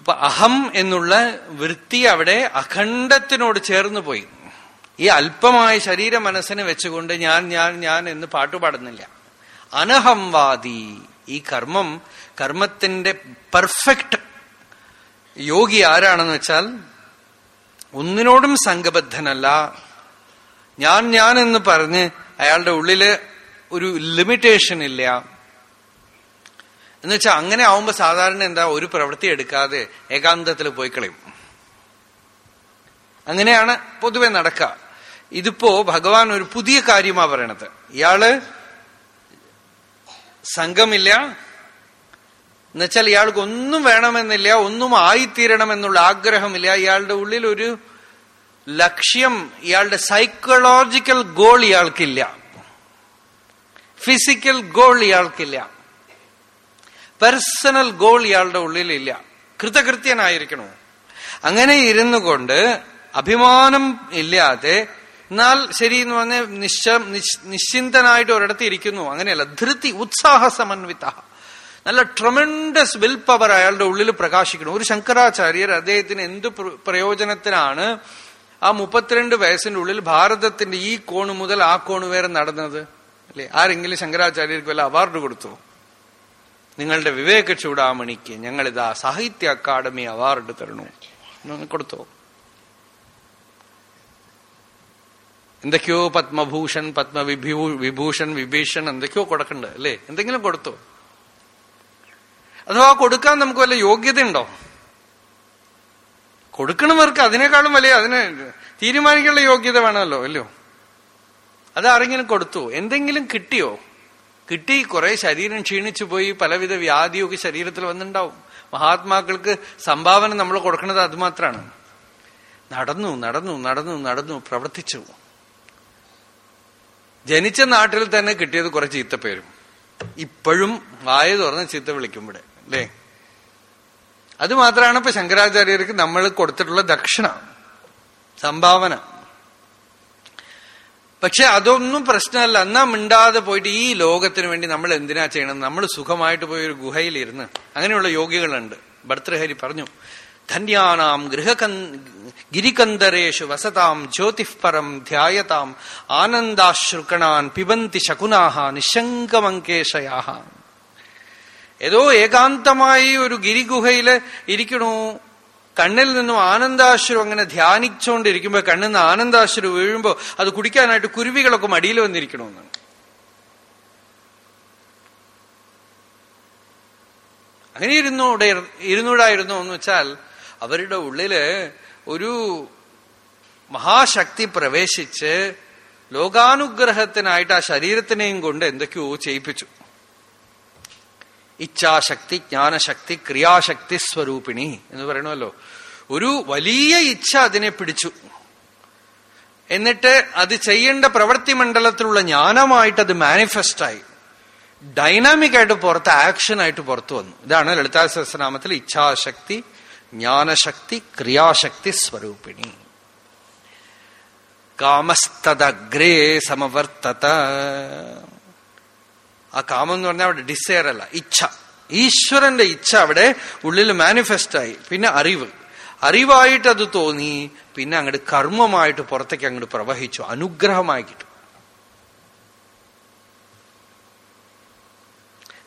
അപ്പൊ അഹം എന്നുള്ള വൃത്തി അവിടെ അഖണ്ഡത്തിനോട് ചേർന്ന് പോയി. ഈ അല്പമായ ശരീര മനസ്സിനെ വെച്ചുകൊണ്ട് ഞാൻ ഞാൻ ഞാൻ എന്ന് പാട്ടുപാടുന്നില്ല അനഹംവാദി ഈ കർമ്മം കർമ്മത്തിന്റെ പെർഫെക്റ്റ് യോഗി ആരാണെന്ന് വെച്ചാൽ ഒന്നിനോടും സംഘബദ്ധനല്ല. ഞാൻ ഞാൻ എന്ന് പറഞ്ഞ് അയാളുടെ ഉള്ളിൽ ഒരു ലിമിറ്റേഷൻ ഇല്ല. എന്ന് വെച്ചാൽ അങ്ങനെ ആവുമ്പോൾ സാധാരണ എന്താ ഒരു പ്രവൃത്തി എടുക്കാതെ ഏകാന്തത്തിൽ പോയി കളയും. അങ്ങനെയാണ് പൊതുവെ നടക്കുക ഇതിപ്പോ ഭഗവാൻ ഒരു പുതിയ കാര്യമാ പറയണത്. ഇയാൾ സംഘമില്ല. എന്നുവെച്ചാൽ ഇയാൾക്ക് ഒന്നും വേണമെന്നില്ല ഒന്നും ആയിത്തീരണമെന്നുള്ള ആഗ്രഹമില്ല. ഇയാളുടെ ഉള്ളിൽ ഒരു ലക്ഷ്യം ഇയാളുടെ സൈക്കോളജിക്കൽ ഗോൾ ഇയാൾക്കില്ല. ഫിസിക്കൽ ഗോൾ ഇയാൾക്കില്ല. പേഴ്സണൽ ഗോൾ ഇയാളുടെ ഉള്ളിലില്ല. കൃതകൃത്യനായിരിക്കണോ? അങ്ങനെ ഇരുന്നു കൊണ്ട് അഭിമാനം ഇല്ലാതെ എന്നാൽ ശരി എന്ന് പറഞ്ഞ നിശ്ച നിശ്ചിന്തനായിട്ട് ഒരിടത്ത് ഇരിക്കുന്നു. അങ്ങനെയല്ല ധൃതി ഉത്സാഹ സമന്വിത. നല്ല ട്രമൻഡസ് വിൽ പവർ അയാളുടെ ഉള്ളിൽ പ്രകാശിക്കണം ഒരു ശങ്കരാചാര്യർ അദ്ദേഹത്തിന് എന്ത് പ്രയോജനത്തിനാണ് ആ മുപ്പത്തിരണ്ട് വയസ്സിന്റെ ഉള്ളിൽ ഭാരതത്തിന്റെ ഈ കോണ് മുതൽ ആ കോണ് വരെ നടന്നത്? അല്ലെ? ആരെങ്കിലും ശങ്കരാചാര്യർക്ക് വല്ല അവാർഡ് കൊടുത്തു? നിങ്ങളുടെ വിവേക ചൂടാമണിക്ക് ഞങ്ങളിതാ സാഹിത്യ അക്കാദമി അവാർഡ് തരണു. കൊടുത്തോ? എന്തൊക്കെയോ പത്മഭൂഷൺ പത്മവിഭൂ വിഭൂഷൺ വിഭീഷൺ എന്തൊക്കെയോ കൊടുക്കണ്ട് അല്ലേ? എന്തെങ്കിലും കൊടുത്തോ? അഥവാ കൊടുക്കാൻ നമുക്ക് വല്ല യോഗ്യതയുണ്ടോ? കൊടുക്കണവർക്ക് അതിനേക്കാളും വലിയ അതിനെ തീരുമാനിക്കാനുള്ള യോഗ്യത വേണമല്ലോ അല്ലയോ അതാരെങ്കിലും കൊടുത്തു? എന്തെങ്കിലും കിട്ടിയോ? കിട്ടി കുറെ ശരീരം ക്ഷീണിച്ചു പോയി പലവിധ വ്യാധിയൊക്കെ ശരീരത്തിൽ വന്നിട്ടുണ്ടാവും മഹാത്മാക്കൾക്ക് സംഭാവന നമ്മൾ കൊടുക്കുന്നത് അതുമാത്രമാണ് നടന്നു നടന്നു നടന്നു നടന്നു പ്രവർത്തിച്ചു. ജനിച്ച നാട്ടിൽ തന്നെ കിട്ടിയത് കുറെ ചീത്തപ്പേരും. ഇപ്പോഴും വായ തുറന്ന് ചീത്ത വിളിക്കുമ്പോടെ അല്ലേ? അത് മാത്രമാണ് ഇപ്പൊ ശങ്കരാചാര്യർക്ക് നമ്മൾ കൊടുത്തിട്ടുള്ള ദക്ഷിണ സംഭാവന. പക്ഷെ അതൊന്നും പ്രശ്നമല്ല. എന്നാ മിണ്ടാതെ പോയിട്ട് ഈ ലോകത്തിന് വേണ്ടി നമ്മൾ എന്തിനാ ചെയ്യണം നമ്മൾ സുഖമായിട്ട് പോയി ഒരു ഗുഹയിലിരുന്ന് അങ്ങനെയുള്ള യോഗികളുണ്ട്. ഭർത്തൃഹരി പറഞ്ഞു ധന്യാനാം ഗൃഹകൻ ഗിരികന്ദരേഷു വസതാം ജ്യോതിഃപരം ധ്യായതാം ആനന്ദാശ്രുക്കണാൻ പിബന്തി ശകുനാഹ നിശങ്കമങ്കേശയാഹ. ഏതോ ഏകാന്തമായി ഒരു ഗിരിഗുഹയിൽ ഇരിക്കണു. കണ്ണിൽ നിന്നും ആനന്ദാശ്രു അങ്ങനെ ധ്യാനിച്ചുകൊണ്ടിരിക്കുമ്പോൾ കണ്ണിൽ നിന്ന് ആനന്ദാശ്രു വീഴുമ്പോൾ അത് കുടിക്കാനായിട്ട് കുരുവികളൊക്കെ മടിയിൽ വന്നിരിക്കണമെന്നാണ് അങ്ങനെ ഇരുന്നൂടെ ഇരുന്നൂടായിരുന്നു എന്ന് വെച്ചാൽ അവരുടെ ഉള്ളിൽ ഒരു മഹാശക്തി പ്രവേശിച്ച് ലോകാനുഗ്രഹത്തിനായിട്ട് ആ ശരീരത്തിനെയും കൊണ്ട് എന്തൊക്കെയോ ചെയ്യിപ്പിച്ചു. ഇച്ഛാശക്തി ജ്ഞാനശക്തി ക്രിയാശക്തി സ്വരൂപിണി എന്ന് പറയണമല്ലോ. ഒരു വലിയ ഇച്ഛ അതിനെ പിടിച്ചു. എന്നിട്ട് അത് ചെയ്യേണ്ട പ്രവൃത്തി മണ്ഡലത്തിലുള്ള ജ്ഞാനമായിട്ട് അത് മാനിഫെസ്റ്റായി ഡൈനാമിക് ആയിട്ട് പുറത്ത് ആക്ഷനായിട്ട് പുറത്തു വന്നു. ഇതാണ് ലളിതാ സഹസ്രനാമത്തിൽ ഇച്ഛാശക്തി ജ്ഞാനശക്തി ക്രിയാശക്തി സ്വരൂപിണി. കാമസ്തദഗ്രേ സമവർത്തത. ആ കാമം എന്ന് പറഞ്ഞാൽ അവിടെ ഡിസയർ അല്ല ഇച്ഛ. ഈശ്വരന്റെ ഇച്ഛ അവിടെ ഉള്ളിൽ മാനിഫെസ്റ്റായി പിന്നെ അറിവ്. അറിവായിട്ട് അത് തോന്നി പിന്നെ അങ്ങോട്ട് കർമ്മമായിട്ട് പുറത്തേക്ക് അങ്ങോട്ട് പ്രവഹിച്ചു. അനുഗ്രഹമായി കിട്ടും.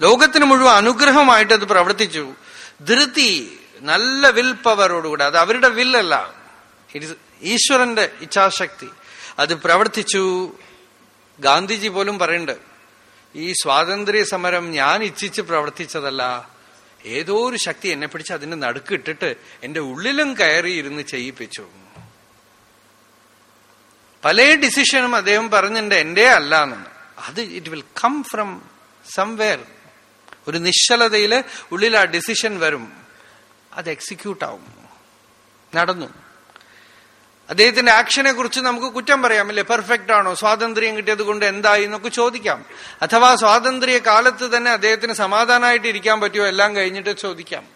ലോകത്തിന് മുഴുവൻ അനുഗ്രഹമായിട്ട് അത് പ്രവർത്തിച്ചു. ധൃതി നല്ല വിൽ പവറോടുകൂടെ അത് അവരുടെ വില്ലല്ല ഈശ്വരന്റെ ഇച്ഛാശക്തി. അത് പ്രവർത്തിച്ചു. ഗാന്ധിജി പോലും പറയുന്നുണ്ട് ഈ സ്വാതന്ത്ര്യ സമരം ഞാൻ ഇച്ഛിച്ച് പ്രവർത്തിച്ചതല്ല. ഏതോ ഒരു ശക്തി എന്നെ പിടിച്ച് അതിന്റെ നടുക്കിട്ടിട്ട് എന്റെ ഉള്ളിലും കയറി ഇരുന്ന് ചെയ്യിപ്പിച്ചു. പല ഡിസിഷനും അദ്ദേഹം പറഞ്ഞിട്ടുണ്ട് എന്റെ അല്ല എന്നാണ് അത് it will come from somewhere ഒരു നിശ്ചലതയിൽ ഉള്ളിൽ ആ ഡിസിഷൻ വരും. അത് എക്സിക്യൂട്ട് ആവും. നടന്നു. അദ്ദേഹത്തിന്റെ ആക്ഷനെ കുറിച്ച് നമുക്ക് കുറ്റം പറയാമല്ലേ പെർഫെക്റ്റ് ആണോ? സ്വാതന്ത്ര്യം കിട്ടിയത് കൊണ്ട് എന്തായി എന്നൊക്കെ ചോദിക്കാം. അഥവാ സ്വാതന്ത്ര്യ കാലത്ത് തന്നെ അദ്ദേഹത്തിന് സമാധാനമായിട്ട് ഇരിക്കാൻ പറ്റുമോ എല്ലാം കഴിഞ്ഞിട്ട് ചോദിക്കാം.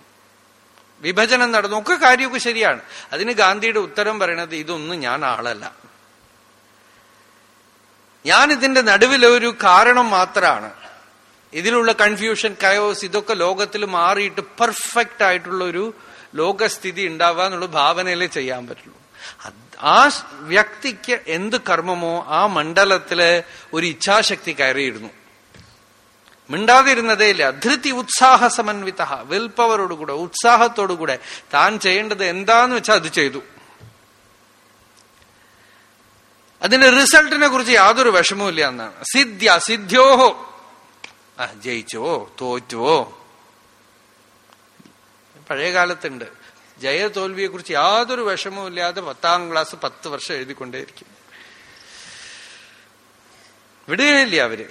വിഭജനം നടന്നു. ഒക്കെ കാര്യമൊക്കെ ശരിയാണ്. അതിന് ഗാന്ധിയുടെ ഉത്തരം പറയണത് ഇതൊന്നും ഞാൻ ആളല്ല. ഞാൻ ഇതിന്റെ നടുവിലൊരു കാരണം മാത്രമാണ്. ഇതിലുള്ള കൺഫ്യൂഷൻ കയോസ് ഇതൊക്കെ ലോകത്തിൽ മാറിയിട്ട് പെർഫെക്റ്റ് ആയിട്ടുള്ള ഒരു ലോകസ്ഥിതി ഉണ്ടാവുക എന്നുള്ള ഭാവനയിലേ ചെയ്യാൻ പറ്റുള്ളൂ. ആ വ്യക്തിക്ക് എന്ത് കർമ്മമോ ആ മണ്ഡലത്തിൽ ഒരു ഇച്ഛാശക്തി കയറിയിരുന്നു. മിണ്ടാതിരുന്നതേ ഇല്ല. ധൃതി ഉത്സാഹ സമന്വിത വിൽ പവറോടുകൂടെ ഉത്സാഹത്തോടുകൂടെ താൻ ചെയ്യേണ്ടത് എന്താന്ന് വെച്ചാൽ അത് ചെയ്തു. അതിന്റെ റിസൾട്ടിനെ കുറിച്ച് യാതൊരു വിഷമവും ഇല്ല എന്നാണ്. സിദ്ധ്യ സിദ്ധ്യോഹോ. ജയിച്ചോ തോറ്റുവോ പഴയ കാലത്തുണ്ട് ജയ തോൽവിയെ കുറിച്ച് യാതൊരു വിഷമവും ഇല്ലാതെ പത്താം ക്ലാസ് പത്ത് വർഷം എഴുതിക്കൊണ്ടേയിരിക്കും. വിടുകയില്ല അവർ.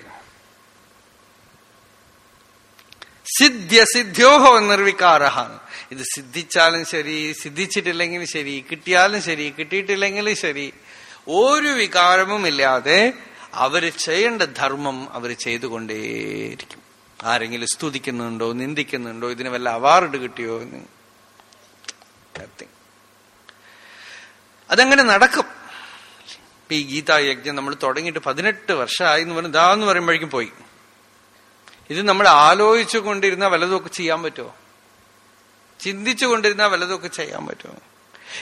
സിദ്ധ്യ സിദ്ധ്യോഹോ നിർവികാരഹാണ് ഇത് സിദ്ധിച്ചാലും ശരി സിദ്ധിച്ചിട്ടില്ലെങ്കിലും ശരി കിട്ടിയാലും ശരി കിട്ടിയിട്ടില്ലെങ്കിലും ശരി. ഒരു വികാരവും ഇല്ലാതെ അവർ ചെയ്യേണ്ട ധർമ്മം അവർ ചെയ്തുകൊണ്ടേയിരിക്കും. ആരെങ്കിലും സ്തുതിക്കുന്നുണ്ടോ നിന്ദിക്കുന്നുണ്ടോ ഇതിന് വല്ല അവാർഡ് കിട്ടിയോ എന്ന്. അതങ്ങനെ നടക്കും. ഈ ഗീതാ യജ്ഞം നമ്മൾ തുടങ്ങിയിട്ട് പതിനെട്ട് വർഷമായി എന്ന് പറഞ്ഞു ഇതാന്ന് പറയുമ്പോഴേക്കും പോയി. ഇത് നമ്മൾ ആലോചിച്ചു കൊണ്ടിരുന്ന വല്ലതൊക്കെ ചെയ്യാൻ പറ്റുമോ? ചിന്തിച്ചു കൊണ്ടിരുന്ന വല്ലതൊക്കെ ചെയ്യാൻ പറ്റുമോ?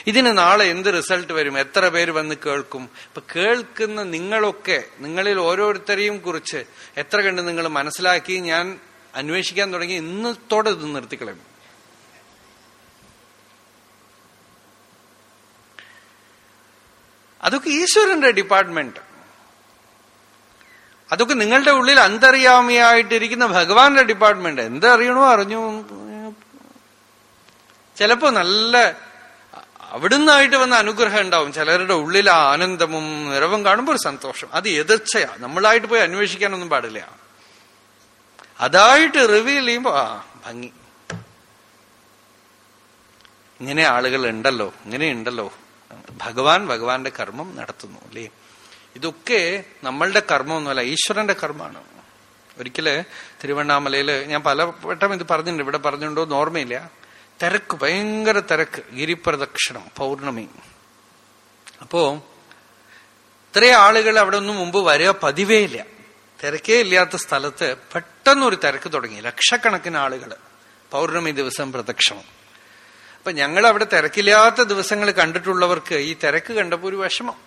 ഇതിന് നാളെ എന്ത് റിസൾട്ട് വരും? എത്ര പേര് വന്ന് കേൾക്കും? ഇപ്പൊ കേൾക്കുന്ന നിങ്ങളൊക്കെ നിങ്ങളിൽ ഓരോരുത്തരെയും കുറിച്ച് എത്ര കണ്ട് നിങ്ങൾ മനസ്സിലാക്കി? ഞാൻ അന്വേഷിക്കാൻ തുടങ്ങി. ഇന്നത്തോടെ ഇത് നിർത്തിക്കളയും. അതൊക്കെ ഈശ്വരന്റെ ഡിപ്പാർട്ട്മെന്റ്. അതൊക്കെ നിങ്ങളുടെ ഉള്ളിൽ അന്തറിയാമിയായിട്ടിരിക്കുന്ന ഭഗവാന്റെ ഡിപ്പാർട്ട്മെന്റ്. എന്തറിയണോ അറിഞ്ഞു. ചിലപ്പോ നല്ല അവിടുന്നായിട്ട് വന്ന അനുഗ്രഹം ഉണ്ടാവും. ചിലരുടെ ഉള്ളിൽ ആ ആനന്ദവും നിറവും കാണുമ്പോൾ ഒരു സന്തോഷം. അത് എതിർച്ചയാ നമ്മളായിട്ട് പോയി അന്വേഷിക്കാനൊന്നും പാടില്ല. അതായിട്ട് റിവീൽ ചെയ്യുമ്പോ ആ ഭംഗി. ഇങ്ങനെ ആളുകൾ ഉണ്ടല്ലോ. ഇങ്ങനെ ഉണ്ടല്ലോ. ഭഗവാൻ ഭഗവാന്റെ കർമ്മം നടത്തുന്നു അല്ലേ? ഇതൊക്കെ നമ്മളുടെ കർമ്മമൊന്നുമല്ല ഈശ്വരന്റെ കർമ്മമാണ്. ഒരിക്കൽ തിരുവണ്ണാമലയിൽ ഞാൻ പല വട്ടം ഇത് പറഞ്ഞിട്ടുണ്ട് ഇവിടെ പറഞ്ഞിട്ടുണ്ടോ ഓർമ്മയില്ല. തിരക്ക് ഭയങ്കര തിരക്ക്. ഗിരിപ്രദക്ഷിണം പൗർണമി. അപ്പോ ഇത്രയും ആളുകൾ അവിടെ ഒന്നും മുമ്പ് വരിക പതിവേ ഇല്ല. തിരക്കേ ഇല്ലാത്ത സ്ഥലത്ത് പെട്ടെന്നൊരു തിരക്ക് തുടങ്ങി. ലക്ഷക്കണക്കിന് ആളുകൾ പൗർണമി ദിവസം പ്രദക്ഷിണം. അപ്പൊ ഞങ്ങൾ അവിടെ തിരക്കില്ലാത്ത ദിവസങ്ങൾ കണ്ടിട്ടുള്ളവർക്ക് ഈ തിരക്ക് കണ്ടപ്പോ ഒരു വിഷമം.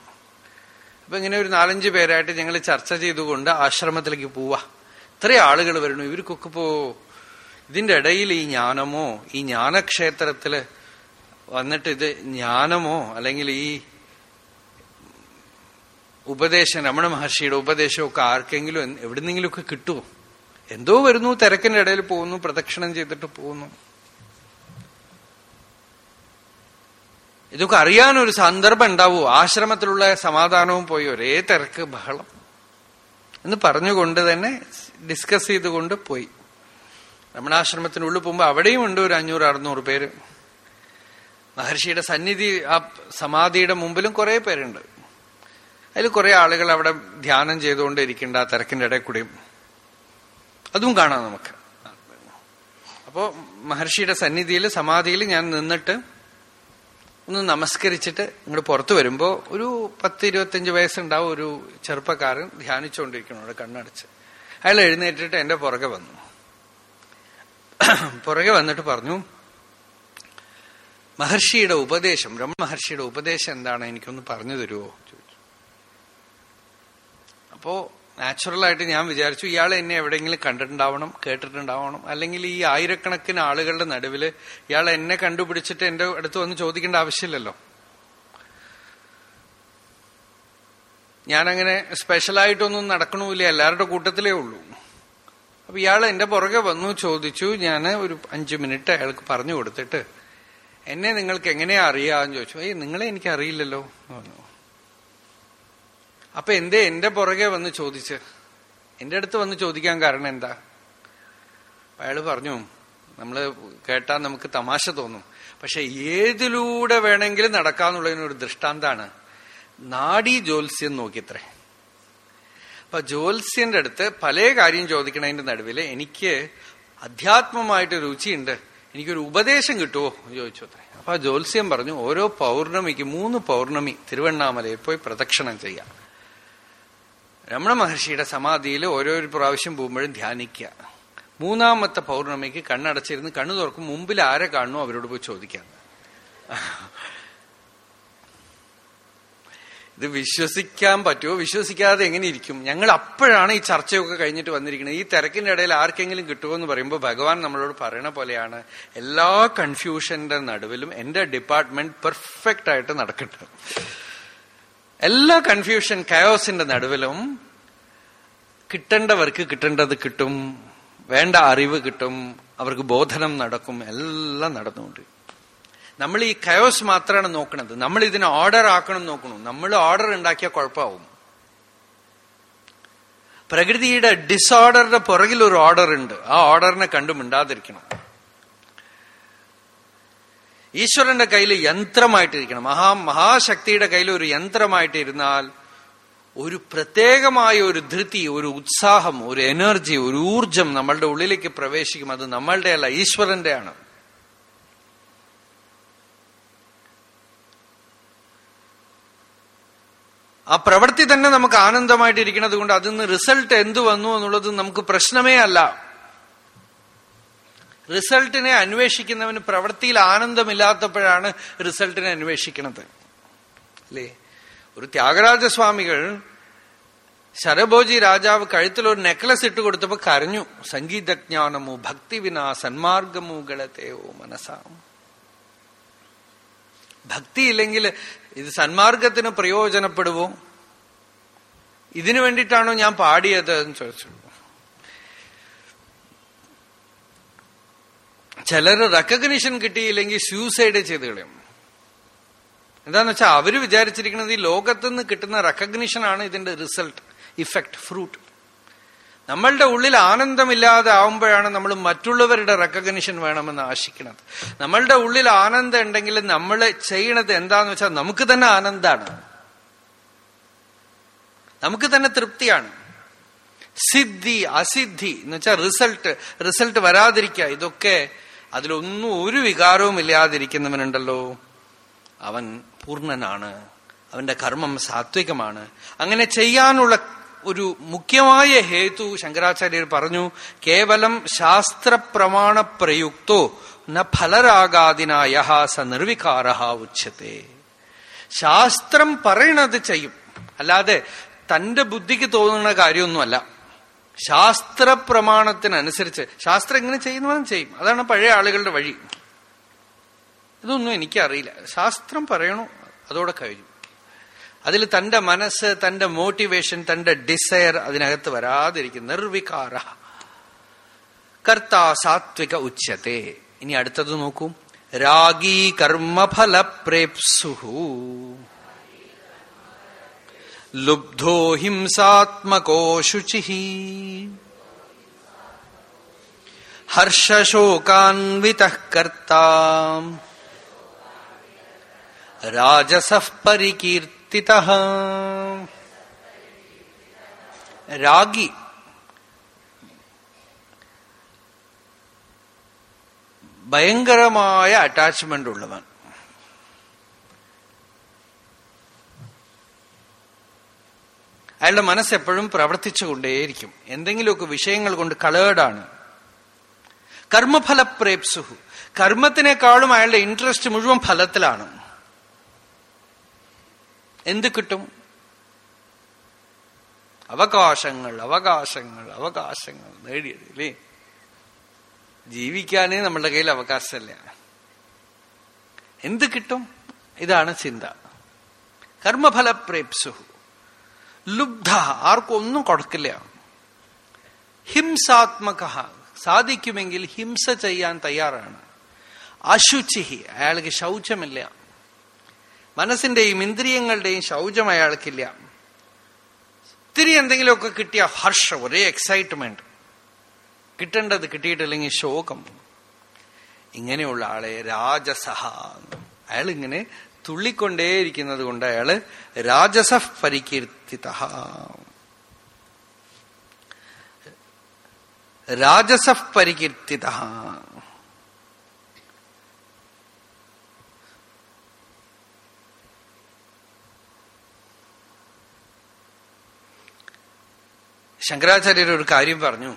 അപ്പൊ ഇങ്ങനെ ഒരു നാലഞ്ച് പേരായിട്ട് ഞങ്ങൾ ചർച്ച ചെയ്തുകൊണ്ട് ആശ്രമത്തിലേക്ക് പോവാ. ഇത്രയും ആളുകൾ വരണു ഇവർക്കൊക്കെ പോ ഇതിന്റെ ഇടയിൽ ഈ ജ്ഞാനമോ ഈ ജ്ഞാനക്ഷേത്രത്തിൽ വന്നിട്ട് ഇത് ജ്ഞാനമോ അല്ലെങ്കിൽ ഈ ഉപദേശം രമണ മഹർഷിയുടെ ഉപദേശമൊക്കെ ആർക്കെങ്കിലും എവിടുന്നെങ്കിലുമൊക്കെ കിട്ടുമോ എന്തോ വരുന്നു തിരക്കിന്റെ ഇടയിൽ പോകുന്നു പ്രദക്ഷിണം ചെയ്തിട്ട് പോകുന്നു. ഇതൊക്കെ അറിയാനൊരു സന്ദർഭം ഉണ്ടാവൂ ആശ്രമത്തിലുള്ള സമാധാനവും പോയി ഒരേ തിരക്ക് ബഹളം. എന്ന് പറഞ്ഞുകൊണ്ട് തന്നെ ഡിസ്കസ് ചെയ്തുകൊണ്ട് പോയി. രമണാശ്രമത്തിനുള്ളിൽ പോകുമ്പോൾ അവിടെയും ഉണ്ട് ഒരു അഞ്ഞൂറ് അറുന്നൂറ് പേര്. മഹർഷിയുടെ സന്നിധി ആ സമാധിയുടെ മുമ്പിലും കുറെ പേരുണ്ട്. അതിൽ കുറെ ആളുകൾ അവിടെ ധ്യാനം ചെയ്തുകൊണ്ട് ഇരിക്കേണ്ട ആ തിരക്കിന്റെ ഇടയിൽ കൂടിയും അതും കാണാം നമുക്ക്. അപ്പോ മഹർഷിയുടെ സന്നിധിയിൽ സമാധിയിൽ ഞാൻ നിന്നിട്ട് ഒന്ന് നമസ്കരിച്ചിട്ട് ഇങ്ങോട്ട് പുറത്തു വരുമ്പോൾ ഒരു പത്ത് ഇരുപത്തിയഞ്ച് വയസ്സുണ്ടാവും ഒരു ചെറുപ്പക്കാരൻ ധ്യാനിച്ചുകൊണ്ടിരിക്കണം അവിടെ കണ്ണടച്ച്. അയാൾ എഴുന്നേറ്റിട്ട് എന്റെ പുറകെ വന്നു. പുറകെ വന്നിട്ട് പറഞ്ഞു മഹർഷിയുടെ ഉപദേശം ബ്രഹ്മഹർഷിയുടെ മഹർഷിയുടെ ഉപദേശം എന്താണ്? എനിക്കൊന്ന് പറഞ്ഞു തരുമോ ചോദിച്ചു. അപ്പോ നാച്ചുറലായിട്ട് ഞാൻ വിചാരിച്ചു ഇയാൾ എന്നെ എവിടെയെങ്കിലും കണ്ടിട്ടുണ്ടാവണം കേട്ടിട്ടുണ്ടാവണം. അല്ലെങ്കിൽ ഈ ആയിരക്കണക്കിന് ആളുകളുടെ നടുവിൽ ഇയാൾ എന്നെ കണ്ടുപിടിച്ചിട്ട് എന്റെ അടുത്ത് വന്ന് ചോദിക്കേണ്ട ആവശ്യമില്ലല്ലോ. ഞാനങ്ങനെ സ്പെഷ്യലായിട്ടൊന്നും നടക്കണമില്ല എല്ലാവരുടെ കൂട്ടത്തിലേ ഉള്ളൂ. അപ്പൊ ഇയാൾ എന്റെ പുറകെ വന്നു ചോദിച്ചു ഞാൻ ഒരു അഞ്ചു മിനിറ്റ് അയാൾക്ക് പറഞ്ഞു കൊടുത്തിട്ട് എന്നെ നിങ്ങൾക്ക് എങ്ങനെയാ അറിയാന്ന് ചോദിച്ചു. ഏയ് നിങ്ങളെ എനിക്ക് അറിയില്ലല്ലോ പറഞ്ഞു. അപ്പൊ എന്തേ എന്റെ പുറകെ വന്ന് ചോദിച്ച്? എന്റെ അടുത്ത് വന്ന് ചോദിക്കാൻ കാരണം എന്താ? അയാൾ പറഞ്ഞു നമ്മൾ കേട്ടാൽ നമുക്ക് തമാശ തോന്നും. പക്ഷെ ഏതിലൂടെ വേണമെങ്കിലും നടക്കാന്നുള്ളതിനൊരു ദൃഷ്ടാന്താണ്. നാഡി ജ്യോത്സ്യം നോക്കിത്രേ അപ്പൊ ജ്യോത്സ്യന്റെ അടുത്ത് പല കാര്യം ചോദിക്കണതിന്റെ നടുവിൽ എനിക്ക് അധ്യാത്മമായിട്ട് രുചിയുണ്ട്. എനിക്കൊരു ഉപദേശം കിട്ടുമോ ചോദിച്ചു അത്രേ അപ്പൊ ജ്യോത്സ്യം പറഞ്ഞു ഓരോ പൗർണമിക്ക് മൂന്ന് പൗർണമി തിരുവണ്ണാമലയിൽ പോയി പ്രദക്ഷിണം ചെയ്യാം. രമണ മഹർഷിയുടെ സമാധിയിൽ ഓരോരു പ്രാവശ്യം പോകുമ്പോഴും ധ്യാനിക്കുക. മൂന്നാമത്തെ പൗർണമിക്ക് കണ്ണടച്ചിരുന്ന് കണ്ണു തുറക്കും മുമ്പിൽ ആരെ കാണുന്നു അവരോട് പോയി ചോദിക്കാം. ഇത് വിശ്വസിക്കാൻ പറ്റുമോ? വിശ്വസിക്കാതെ എങ്ങനെ ഇരിക്കും? ഞങ്ങൾ അപ്പോഴാണ് ഈ ചർച്ചയൊക്കെ കഴിഞ്ഞിട്ട് വന്നിരിക്കുന്നത്. ഈ തിരക്കിന്റെ ഇടയിൽ ആർക്കെങ്കിലും കിട്ടുമോ എന്ന് പറയുമ്പോൾ ഭഗവാൻ നമ്മളോട് പറയണ പോലെയാണ് എല്ലാ കൺഫ്യൂഷന്റെ നടുവിലും എന്റെ ഡിപ്പാർട്ട്മെന്റ് പെർഫെക്റ്റ് ആയിട്ട് നടക്കുന്നുണ്ട് എല്ലാ കൺഫ്യൂഷൻ കയോസിന്റെ നടുവിലും കിട്ടേണ്ടവർക്ക് കിട്ടേണ്ടത് കിട്ടും വേണ്ട അറിവ് കിട്ടും അവർക്ക് ബോധനം നടക്കും എല്ലാം നടന്നുകൊണ്ട്. നമ്മൾ ഈ കയോസ് മാത്രമാണ് നോക്കുന്നത് നമ്മൾ ഇതിനെ ഓർഡർ ആക്കണം നോക്കണു. നമ്മൾ ഓർഡർ ഉണ്ടാക്കിയാൽ കുഴപ്പമാവും. പ്രകൃതിയുടെ ഡിസോർഡറുടെ പുറകിൽ ഒരു ഓർഡർ ഉണ്ട്. ആ ഓർഡറിനെ കണ്ടു മിണ്ടാതിരിക്കണം ഈശ്വരന്റെ കയ്യിൽ യന്ത്രമായിട്ടിരിക്കണം. മഹാ മഹാശക്തിയുടെ കയ്യിൽ ഒരു യന്ത്രമായിട്ടിരുന്നാൽ ഒരു പ്രത്യേകമായ ഒരു ധൃതി ഒരു ഉത്സാഹം ഒരു എനർജി ഒരു ഊർജം നമ്മളുടെ ഉള്ളിലേക്ക് പ്രവേശിക്കും. അത് നമ്മളുടെ അല്ല ഈശ്വരന്റെയാണ് ആ പ്രവൃത്തി തന്നെ നമുക്ക് ആനന്ദമായിട്ടിരിക്കുന്നത് കൊണ്ട് അതിൽ നിന്ന് റിസൾട്ട് എന്തു വന്നു എന്നുള്ളത് നമുക്ക് പ്രശ്നമേ അല്ല. റിസൾട്ടിനെ അന്വേഷിക്കുന്നവന് പ്രവൃത്തിയിൽ ആനന്ദമില്ലാത്തപ്പോഴാണ് റിസൾട്ടിനെ അന്വേഷിക്കുന്നത്. അല്ലേ? ഒരു ത്യാഗരാജസ്വാമികൾ ശരഭോജി രാജാവ് കഴുത്തിൽ ഒരു നെക്ലസ് ഇട്ട് കൊടുത്തപ്പോ കരഞ്ഞു. സംഗീതജ്ഞാനമോ ഭക്തി വിനാ സന്മാർഗമോ ഗളത്തെയോ മനസ്സാം ഭക്തി ഇല്ലെങ്കിൽ ഇത് സന്മാർഗത്തിന് പ്രയോജനപ്പെടുവോ? ഇതിനു വേണ്ടിയിട്ടാണോ ഞാൻ പാടിയത് എന്ന് ചോദിച്ചു. ചിലർ റെക്കഗ്നീഷൻ കിട്ടിയില്ലെങ്കിൽ സ്യൂസൈഡ് ചെയ്ത് കളയും. എന്താന്ന് വെച്ചാൽ അവർ വിചാരിച്ചിരിക്കുന്നത് ഈ ലോകത്തുനിന്ന് കിട്ടുന്ന റെക്കഗ്നീഷൻ ആണ് ഇതിന്റെ റിസൾട്ട് ഇഫക്റ്റ് ഫ്രൂട്ട് നമ്മളുടെ ഉള്ളിൽ ആനന്ദമില്ലാതെ ആവുമ്പോഴാണ് നമ്മൾ മറ്റുള്ളവരുടെ റെക്കഗ്നിഷൻ വേണമെന്ന് ആശിക്കുന്നത്. നമ്മളുടെ ഉള്ളിൽ ആനന്ദം ഉണ്ടെങ്കിൽ നമ്മൾ ചെയ്യണത് എന്താന്ന് വെച്ചാൽ നമുക്ക് തന്നെ ആനന്ദാണ്. നമുക്ക് തന്നെ തൃപ്തിയാണ്. സിദ്ധി അസിദ്ധി എന്ന് വെച്ചാൽ റിസൾട്ട് റിസൾട്ട് വരാതിരിക്കുക. ഇതൊക്കെ അതിലൊന്നും ഒരു വികാരവും ഇല്ലാതിരിക്കുന്നവനുണ്ടല്ലോ. അവൻ പൂർണനാണ്. അവന്റെ കർമ്മം സാത്വികമാണ്. അങ്ങനെ ചെയ്യാനുള്ള ഒരു മുഖ്യമായ ഹേതു ശങ്കരാചാര്യർ പറഞ്ഞു കേവലം ശാസ്ത്രപ്രമാണ പ്രയുക്തോ ന ഫലരാഗാദിനായ സ നിർവികാര ഉച്ചത്തെ ശാസ്ത്രം പറയണത് ചെയ്യും. അല്ലാതെ തന്റെ ബുദ്ധിക്ക് തോന്നുന്ന കാര്യമൊന്നുമല്ല. ശാസ്ത്രപ്രമാണത്തിനനുസരിച്ച് ശാസ്ത്രം എങ്ങനെ ചെയ്യുന്നവൻ ചെയ്യും. അതാണ് പഴയ ആളുകളുടെ വഴി. ഇതൊന്നും എനിക്കറിയില്ല. ശാസ്ത്രം പറയണു അതോടെ കഴിഞ്ഞു. അതിൽ തന്റെ മനസ്സ് തന്റെ മോട്ടിവേഷൻ തന്റെ ഡിസയർ അതിനകത്ത് വരാതിരിക്കും. നിർവികാര. കർത്താ സാത്വിക ഉച്ചത്തെ. ഇനി അടുത്തത് നോക്കൂ. രാഗീ കർമ്മഫല പ്രേപ്സുഹു ലുബ്ധോ ഹിംസാത്മകോ ശുചി ഹർഷശോകാൻവിത കർത്ത രാജസ പരികീർത്തിത രാഗി ഭയങ്കരമായ അറ്റാച്ച്മെന്റ് അയാളുടെ മനസ്സ് എപ്പോഴും പ്രവർത്തിച്ചുകൊണ്ടേയിരിക്കും. എന്തെങ്കിലുമൊക്കെ വിഷയങ്ങൾ കൊണ്ട് കളേർഡാണ് കർമ്മഫലപ്രേപ്സുഹു. കർമ്മത്തിനേക്കാളും അയാളുടെ ഇൻട്രസ്റ്റ് മുഴുവൻ ഫലത്തിലാണ്. എന്ത് കിട്ടും? അവകാശങ്ങൾ അവകാശങ്ങൾ അവകാശങ്ങൾ നേടിയത് അല്ലേ? ജീവിക്കാനേ നമ്മളുടെ കയ്യിൽ അവകാശമല്ല. എന്ത് കിട്ടും? ഇതാണ് ചിന്ത. കർമ്മഫലപ്രേപ്സുഹു. ലുബ്ധ ആർക്കും ഒന്നും കൊടുക്കില്ല. ഹിംസാത്മക സാധിക്കുമെങ്കിൽ ഹിംസ ചെയ്യാൻ തയ്യാറാണ്. അശുചിഹി അയാൾക്ക് ശൗചമില്ല. മനസ്സിന്റെയും ഇന്ദ്രിയങ്ങളുടെയും ശൗചം അയാൾക്കില്ല. ഇത്തിരി എന്തെങ്കിലുമൊക്കെ കിട്ടിയ ഹർഷം ഒരേ എക്സൈറ്റ്മെന്റ് കിട്ടേണ്ടത് കിട്ടിയിട്ടില്ലെങ്കിൽ ശോകം. ഇങ്ങനെയുള്ള ആളെ രാജസഹ അയാൾ ഇങ്ങനെ തുള്ളിക്കൊണ്ടേയിരിക്കുന്നത് കൊണ്ട് അയാൾ രാജസ പരികീർത്തിത രാജസ പരികീർത്തിത ശങ്കരാചാര്യർ ഒരു കാര്യം പറഞ്ഞു.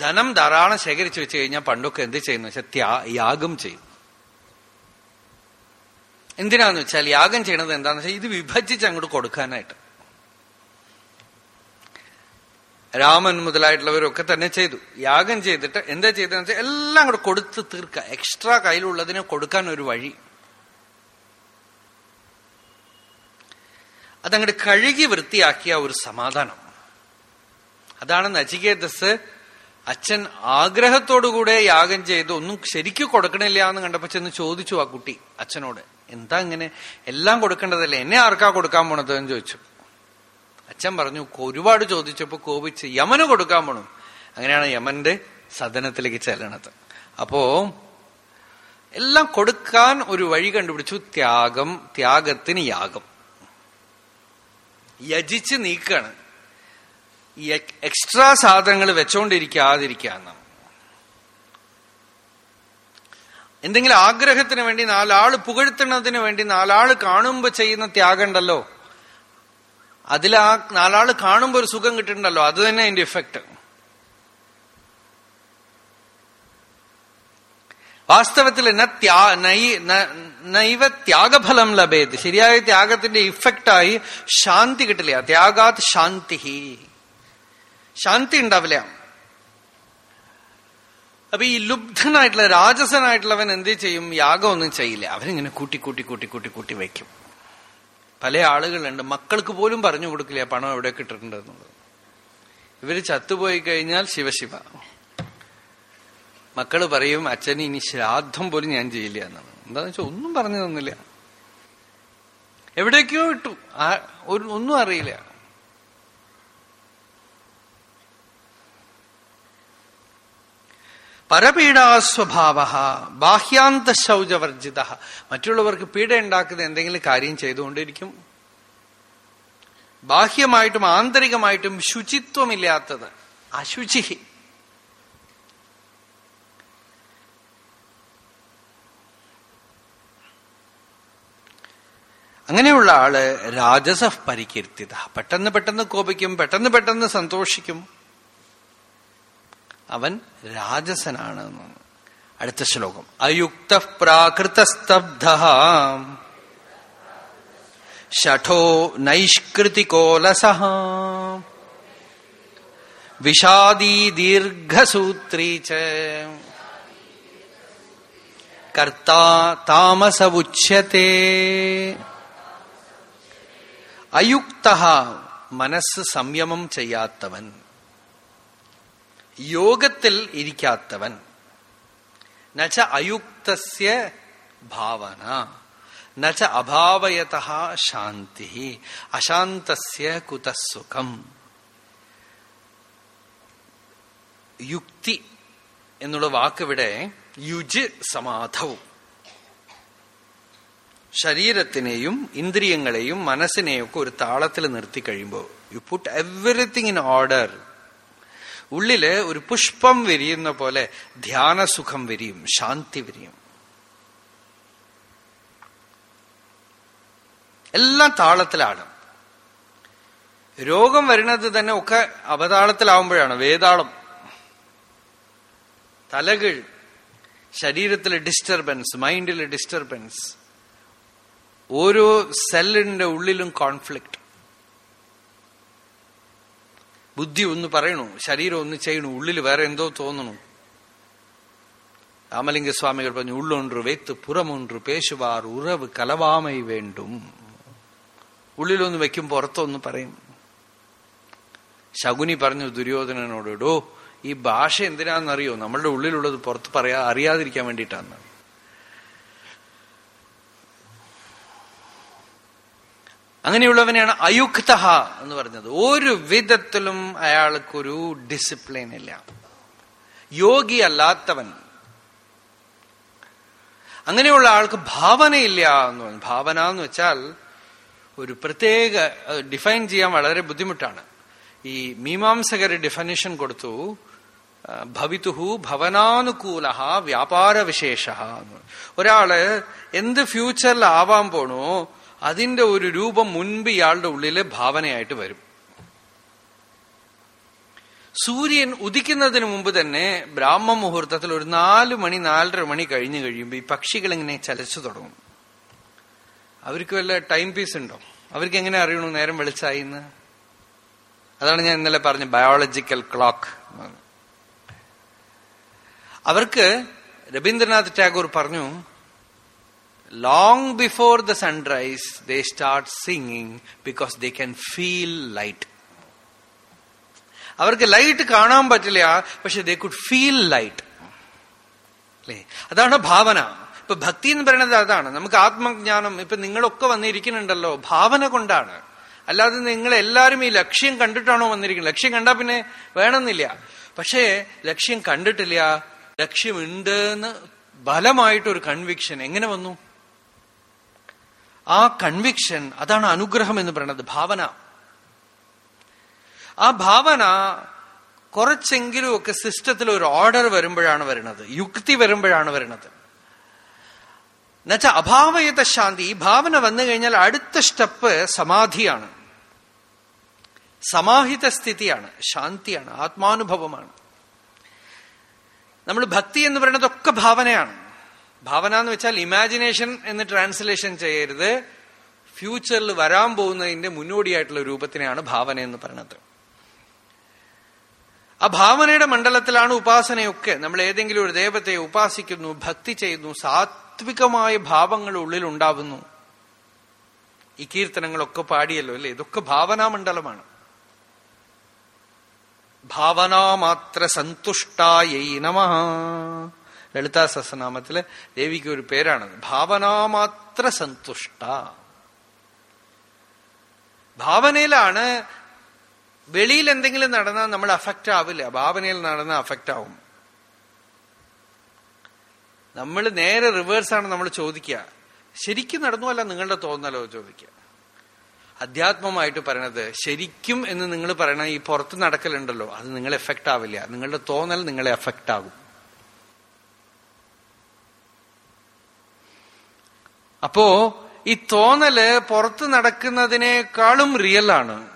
ധനം ധാരാളം ശേഖരിച്ചു വെച്ച് കഴിഞ്ഞാൽ പണ്ടൊക്കെ എന്ത് ചെയ്യുന്നു? വെച്ചാൽ യാഗം ചെയ്യും. എന്തിനാന്ന് വെച്ചാൽ യാഗം ചെയ്യണത് എന്താന്ന് വെച്ചാൽ ഇത് വിഭജിച്ച് അങ്ങോട്ട് കൊടുക്കാനായിട്ട്. രാമൻ മുതലായിട്ടുള്ളവരൊക്കെ തന്നെ ചെയ്തു. യാഗം ചെയ്തിട്ട് എന്താ ചെയ്തതെന്ന് വെച്ചാൽ എല്ലാം കൂടെ കൊടുത്ത് തീർക്കുക. എക്സ്ട്രാ കയ്യിലുള്ളതിനെ കൊടുക്കാൻ ഒരു വഴി. അതങ്ങോട്ട് കഴുകി വൃത്തിയാക്കിയ ഒരു സമാധാനം. അതാണ് നചികേതസ് അച്ഛൻ ആഗ്രഹത്തോടുകൂടെ യാഗം ചെയ്ത് ഒന്നും ശരിക്കും കൊടുക്കണില്ല എന്ന് കണ്ടപ്പോ ചെന്ന് ചോദിച്ചു ആ കുട്ടി അച്ഛനോട്. എന്താ ഇങ്ങനെ? എല്ലാം കൊടുക്കേണ്ടതല്ലേ? എന്നെ ആർക്കാ കൊടുക്കാൻ പോണത് എന്ന് ചോദിച്ചു. അച്ഛൻ പറഞ്ഞു ഒരുപാട് ചോദിച്ചപ്പോ കോപിച്ച് യമന് കൊടുക്കാൻ പോണു. അങ്ങനെയാണ് യമന്റെ സദനത്തിലേക്ക് ചെല്ലണത്. അപ്പോ എല്ലാം കൊടുക്കാൻ ഒരു വഴി കണ്ടുപിടിച്ചു. ത്യാഗം ത്യാഗത്തിന് യാഗം. യജിച്ച് നീക്കാണ്. എക്സ്ട്രാ സാധനങ്ങൾ വെച്ചോണ്ടിരിക്കാതിരിക്കാന്നാണ് എന്തെങ്കിലും ആഗ്രഹത്തിന് വേണ്ടി നാലാൾ പുകഴ്ത്തുന്നതിന് വേണ്ടി നാലാൾ കാണുമ്പോ ചെയ്യുന്ന ത്യാഗം ഉണ്ടല്ലോ. അതിൽ ആ നാലാൾ കാണുമ്പോ ഒരു സുഖം കിട്ടുന്നുണ്ടല്ലോ. അത് തന്നെ അതിന്റെ ഇഫക്റ്റ് വാസ്തവത്തിൽ നൈവ ത്യാഗഫലം ലഭേത്. ശരിയായ ത്യാഗത്തിന്റെ ഇഫക്റ്റായി ശാന്തി കിട്ടില്ല. ത്യാഗാത് ശാന്തി ശാന്തി ഉണ്ടാവില്ല. അപ്പൊ ഈ ലുബ്ധനായിട്ടുള്ള രാജസനായിട്ടുള്ളവൻ എന്ത് ചെയ്യും? യാഗം ഒന്നും ചെയ്യില്ല. അവനിങ്ങനെ കൂട്ടി കൂട്ടി കൂട്ടി കൂട്ടി കൂട്ടി വയ്ക്കും പല ആളുകളുണ്ട്. മക്കൾക്ക് പോലും പറഞ്ഞു കൊടുക്കില്ല പണം എവിടെ കിട്ടിട്ടുണ്ട് എന്നുള്ളത് ഇവർ ചത്തുപോയി കഴിഞ്ഞാൽ ശിവശിവ. മക്കൾ പറയും അച്ഛൻ ഇനി ശ്രാദ്ധം പോലും ഞാൻ ചെയ്യില്ല എന്നാണ്. എന്താന്ന് വെച്ചാൽ ഒന്നും പറഞ്ഞു തന്നില്ല. എവിടേക്കോ ഇട്ടു. ഒരു ഒന്നും അറിയില്ല. പരപീഡാസ്വഭാവ ബാഹ്യാന്ത ശൗചവർജിത മറ്റുള്ളവർക്ക് പീഡ ഉണ്ടാക്കുന്ന എന്തെങ്കിലും കാര്യം ചെയ്തുകൊണ്ടിരിക്കും. ബാഹ്യമായിട്ടും ആന്തരികമായിട്ടും ശുചിത്വമില്ലാത്തത് അശുചി. അങ്ങനെയുള്ള ആൾ രാജസ പരികീർത്തിത പെട്ടെന്ന് പെട്ടെന്ന് കോപിക്കും പെട്ടെന്ന് പെട്ടെന്ന് സന്തോഷിക്കും. അവൻ രാജസനാണ് അടുത്ത ശ്ലോകം. അയുക്ത പ്രാകൃതസ്തബ്ധ ഷഠോ നൈഷ്കൃതികോലസ വിഷാദീ ദീർഘസൂത്രീ ച. കർത്താ താമസവുച്യത്തെ അയുക്ത മനസ്സ് സംയമം ചെയ്യാത്തവൻ. യോഗത്തിൽ ഇരിക്കാത്തവൻ. നച്ച അയുക്തസ്യ ഭാവന. നച്ച അഭാവയത ശാന്തി അശാന്തസ്യ കുതസുഖം യുക്തി എന്നുള്ള വാക്കിവിടെ യുജ് സമാധവും. ശരീരത്തിനെയും ഇന്ദ്രിയങ്ങളെയും മനസ്സിനെയും ഒക്കെ ഒരു താളത്തിൽ നിർത്തി കഴിയുമ്പോൾ you put everything in order ഉള്ളിൽ ഒരു പുഷ്പം വിരിയുന്ന പോലെ ധ്യാനസുഖം വിരിയും ശാന്തി വിരിയും. എല്ലാം താളത്തിലാണ്. രോഗം വരുന്നത് തന്നെ ഒക്കെ അവതാളത്തിലാവുമ്പോഴാണ് വേതാളം. തലകീഴ് ശരീരത്തിലെ ഡിസ്റ്റർബൻസ് മൈൻഡിലെ ഡിസ്റ്റർബൻസ് ഓരോ സെല്ലിന്റെ ഉള്ളിലും കോൺഫ്ലിക്റ്റ് ബുദ്ധി ഒന്ന് പറയണു ശരീരം ഒന്ന് ചെയ്യണു ഉള്ളിൽ വേറെ എന്തോ തോന്നണു. രാമലിംഗസ്വാമികൾ പറഞ്ഞു ഉള്ളൊണ്ട് വെത്ത് പുറമൊണ്ട് പേശുവാർ ഉറവ് കലവാമൈ വേണ്ടും. ഉള്ളിലൊന്ന് വെക്കും പുറത്തൊന്ന് പറയും. ശകുനി പറഞ്ഞു ദുര്യോധനനോട് ഈ ഭാഷ എന്തിനാണെന്നറിയോ നമ്മളുടെ ഉള്ളിലുള്ളത് പുറത്ത് പറയാ അറിയാതിരിക്കാൻ വേണ്ടിയിട്ടാണ് അങ്ങനെയുള്ളവനെയാണ് അയുക്തഹ എന്ന് പറഞ്ഞത്. ഒരു വിധത്തിലും അയാൾക്കൊരു ഡിസിപ്ലിൻ ഇല്ല. യോഗി അല്ലാത്തവൻ അങ്ങനെയുള്ള ആൾക്ക് ഭാവനയില്ല എന്ന് പറഞ്ഞു. ഭാവന എന്ന് വെച്ചാൽ ഒരു പ്രത്യേക ഡിഫൈൻ ചെയ്യാൻ വളരെ ബുദ്ധിമുട്ടാണ്. ഈ മീമാംസകര് ഡിഫനിഷൻ കൊടുത്തു ഭവിതുഹു ഭവനാനുകൂല വ്യാപാര വിശേഷ ഒരാൾ എന്ത് ഫ്യൂച്ചറിൽ ആവാൻ പോണോ അതിന്റെ ഒരു രൂപം മുൻപ് ഇയാളുടെ ഉള്ളിൽ ഭാവനയായിട്ട് വരും. സൂര്യൻ ഉദിക്കുന്നതിന് മുമ്പ് തന്നെ ബ്രാഹ്മ മുഹൂർത്തത്തിൽ ഒരു നാല് മണി നാലര മണി കഴിഞ്ഞു കഴിയുമ്പോൾ ഈ പക്ഷികൾ ഇങ്ങനെ ചലച്ചു തുടങ്ങും. അവർക്ക് വല്ല ടൈം പീസ് ഉണ്ടോ? അവർക്ക് എങ്ങനെ അറിയണു നേരം വെളിച്ചായി എന്ന്? അതാണ് ഞാൻ ഇന്നലെ പറഞ്ഞ ബയോളജിക്കൽ ക്ലോക്ക് അവർക്ക് രവീന്ദ്രനാഥ് ടാഗോർ പറഞ്ഞു long before the sunrise, they start singing because they can feel light. അവർക്ക് ലൈറ്റ് കാണാൻ പറ്റില്ല പക്ഷെ ദേ കുഡ് ഫീൽ ലൈറ്റ് അല്ലേ? അതാണ് ഭാവന. ഇപ്പൊ ഭക്തി എന്ന് പറയുന്നത് അതാണ്. നമുക്ക് ആത്മജ്ഞാനം ഇപ്പൊ നിങ്ങളൊക്കെ വന്നിരിക്കുന്നുണ്ടല്ലോ ഭാവന കൊണ്ടാണ്. അല്ലാതെ നിങ്ങൾ എല്ലാവരും ഈ ലക്ഷ്യം കണ്ടിട്ടാണോ വന്നിരിക്കുന്നത്? ലക്ഷ്യം കണ്ടാ പിന്നെ വേണമെന്നില്ല. പക്ഷേ ലക്ഷ്യം കണ്ടിട്ടില്ല. ലക്ഷ്യമുണ്ട് എന്ന് ബലമായിട്ടൊരു കൺവിക്ഷൻ എങ്ങനെ വന്നു? ആ കൺവിക്ഷൻ അതാണ് അനുഗ്രഹം എന്ന് പറയുന്നത് ഭാവന. ആ ഭാവന കുറച്ചെങ്കിലും ഒക്കെ സിസ്റ്റത്തിൽ ഒരു ഓർഡർ വരുമ്പോഴാണ് വരുന്നത് യുക്തി വരുമ്പോഴാണ് വരുന്നത്. എന്നുവെച്ചാൽ അഭാവയത ശാന്തി ഈ ഭാവന വന്നു കഴിഞ്ഞാൽ അടുത്ത സ്റ്റെപ്പ് സമാധിയാണ്. സമാഹിത സ്ഥിതിയാണ് ശാന്തിയാണ് ആത്മാനുഭവമാണ്. നമ്മൾ ഭക്തി എന്ന് പറയുന്നതൊക്കെ ഭാവനയാണ്. ഭാവന എന്ന് വെച്ചാൽ ഇമാജിനേഷൻ എന്ന് ട്രാൻസ്ലേഷൻ ചെയ്യരുത്. ഫ്യൂച്ചറിൽ വരാൻ പോകുന്നതിന്റെ മുന്നോടിയായിട്ടുള്ള രൂപത്തിനെയാണ് ഭാവന എന്ന് പറയുന്നത്. ആ ഭാവനയുടെ മണ്ഡലത്തിലാണ് ഉപാസനയൊക്കെ. നമ്മൾ ഏതെങ്കിലും ഒരു ദൈവത്തെ ഉപാസിക്കുന്നു ഭക്തി ചെയ്യുന്നു സാത്വികമായ ഭാവങ്ങൾ ഉള്ളിൽ ഉണ്ടാവുന്നു ഈ കീർത്തനങ്ങളൊക്കെ പാടിയല്ലോ അല്ലേ? ഇതൊക്കെ ഭാവനാ മണ്ഡലമാണ്. ഭാവനാമാത്ര സന്തുഷ്ടായൈ നമ. ലളിതാ സഹസ്രനാമത്തിൽ ദേവിക്ക് ഒരു പേരാണ് ഭാവനാമാത്ര സന്തുഷ്ട. ഭാവനയിലാണ് വെളിയിൽ എന്തെങ്കിലും നടന്നാൽ നമ്മൾ അഫക്റ്റ് ആവില്ല. ഭാവനയിൽ നടന്ന അഫക്റ്റ് ആവും. നമ്മൾ നേരെ റിവേഴ്സാണ് നമ്മൾ ചോദിക്കുക ശരിക്കും നടന്നു അല്ല നിങ്ങളുടെ തോന്നലോ ചോദിക്കുക അധ്യാത്മമായിട്ട് പറയണത് ശരിക്കും എന്ന് നിങ്ങൾ പറയണ ഈ പുറത്ത് നടക്കലുണ്ടല്ലോ അത് നിങ്ങളെ എഫക്റ്റ് ആവില്ല. നിങ്ങളുടെ തോന്നൽ നിങ്ങളെ എഫക്റ്റ് ആകും. അപ്പോ ഈ തോന്നൽ പുറത്ത് നടക്കുന്നതിനേക്കാളും റിയൽ ആണ്.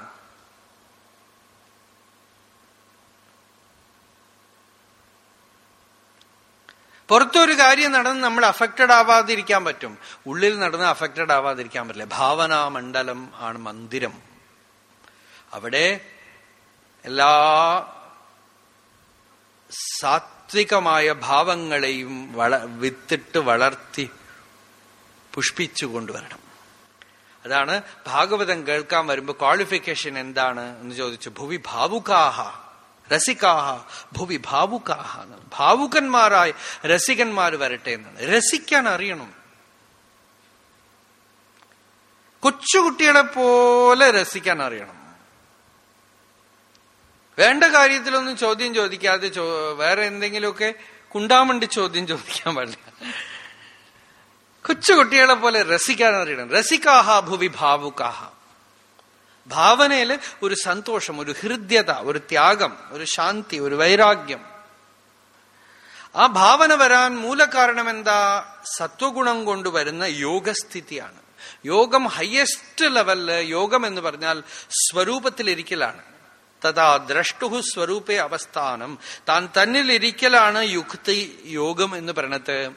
പുറത്തൊരു കാര്യം നടന്ന് നമ്മൾ അഫക്റ്റഡ് ആവാതിരിക്കാൻ പറ്റും. ഉള്ളിൽ നടന്ന് അഫക്റ്റഡ് ആവാതിരിക്കാൻ പറ്റില്ല. ഭാവനാ മണ്ഡലം ആണ് മന്ദിരം. അവിടെ എല്ലാ സാത്വികമായ ഭാവങ്ങളെയും വള വിത്തിട്ട് വളർത്തി പുഷ്പിച്ചു കൊണ്ടുവരണം. അതാണ് ഭാഗവതം കേൾക്കാൻ വരുമ്പോൾ ക്വാളിഫിക്കേഷൻ എന്താണ് എന്ന് ചോദിച്ചു. ഭുവി ഭാവുകാഹ രസികാഹ ഭുവി ഭാവുകാഹ ഭാവുകന്മാരായ രസികന്മാർ വരട്ടെ എന്നാണ്. രസിക്കാൻ അറിയണം. കൊച്ചുകുട്ടികളെ പോലെ രസിക്കാൻ അറിയണം. വേണ്ട കാര്യത്തിലൊന്നും ചോദ്യം ചോദിക്കാതെ വേറെ എന്തെങ്കിലുമൊക്കെ കുണ്ടാമണ്ടി ചോദ്യം ചോദിക്കാൻ പാടില്ല. കൊച്ചുകുട്ടികളെ പോലെ രസിക്കാൻ അറിയണം. രസിക്കാഹ ഭുവി ഭാവുക്കാഹ ഭാവനയിൽ ഒരു സന്തോഷം ഒരു ഹൃദ്യത ഒരു ത്യാഗം ഒരു ശാന്തി ഒരു വൈരാഗ്യം. ആ ഭാവന വരാൻ മൂലകാരണം എന്താ സത്വഗുണം കൊണ്ടുവരുന്ന യോഗസ്ഥിതിയാണ്. യോഗം ഹയസ്റ്റ് ലെവലിൽ യോഗം എന്ന് പറഞ്ഞാൽ സ്വരൂപത്തിലിരിക്കലാണ്. തഥാ ദ്രഷ്ടു സ്വരൂപേ അവസ്ഥാനം. താൻ തന്നിലിരിക്കലാണ് യുക്തി യോഗം എന്ന് പറയണത്.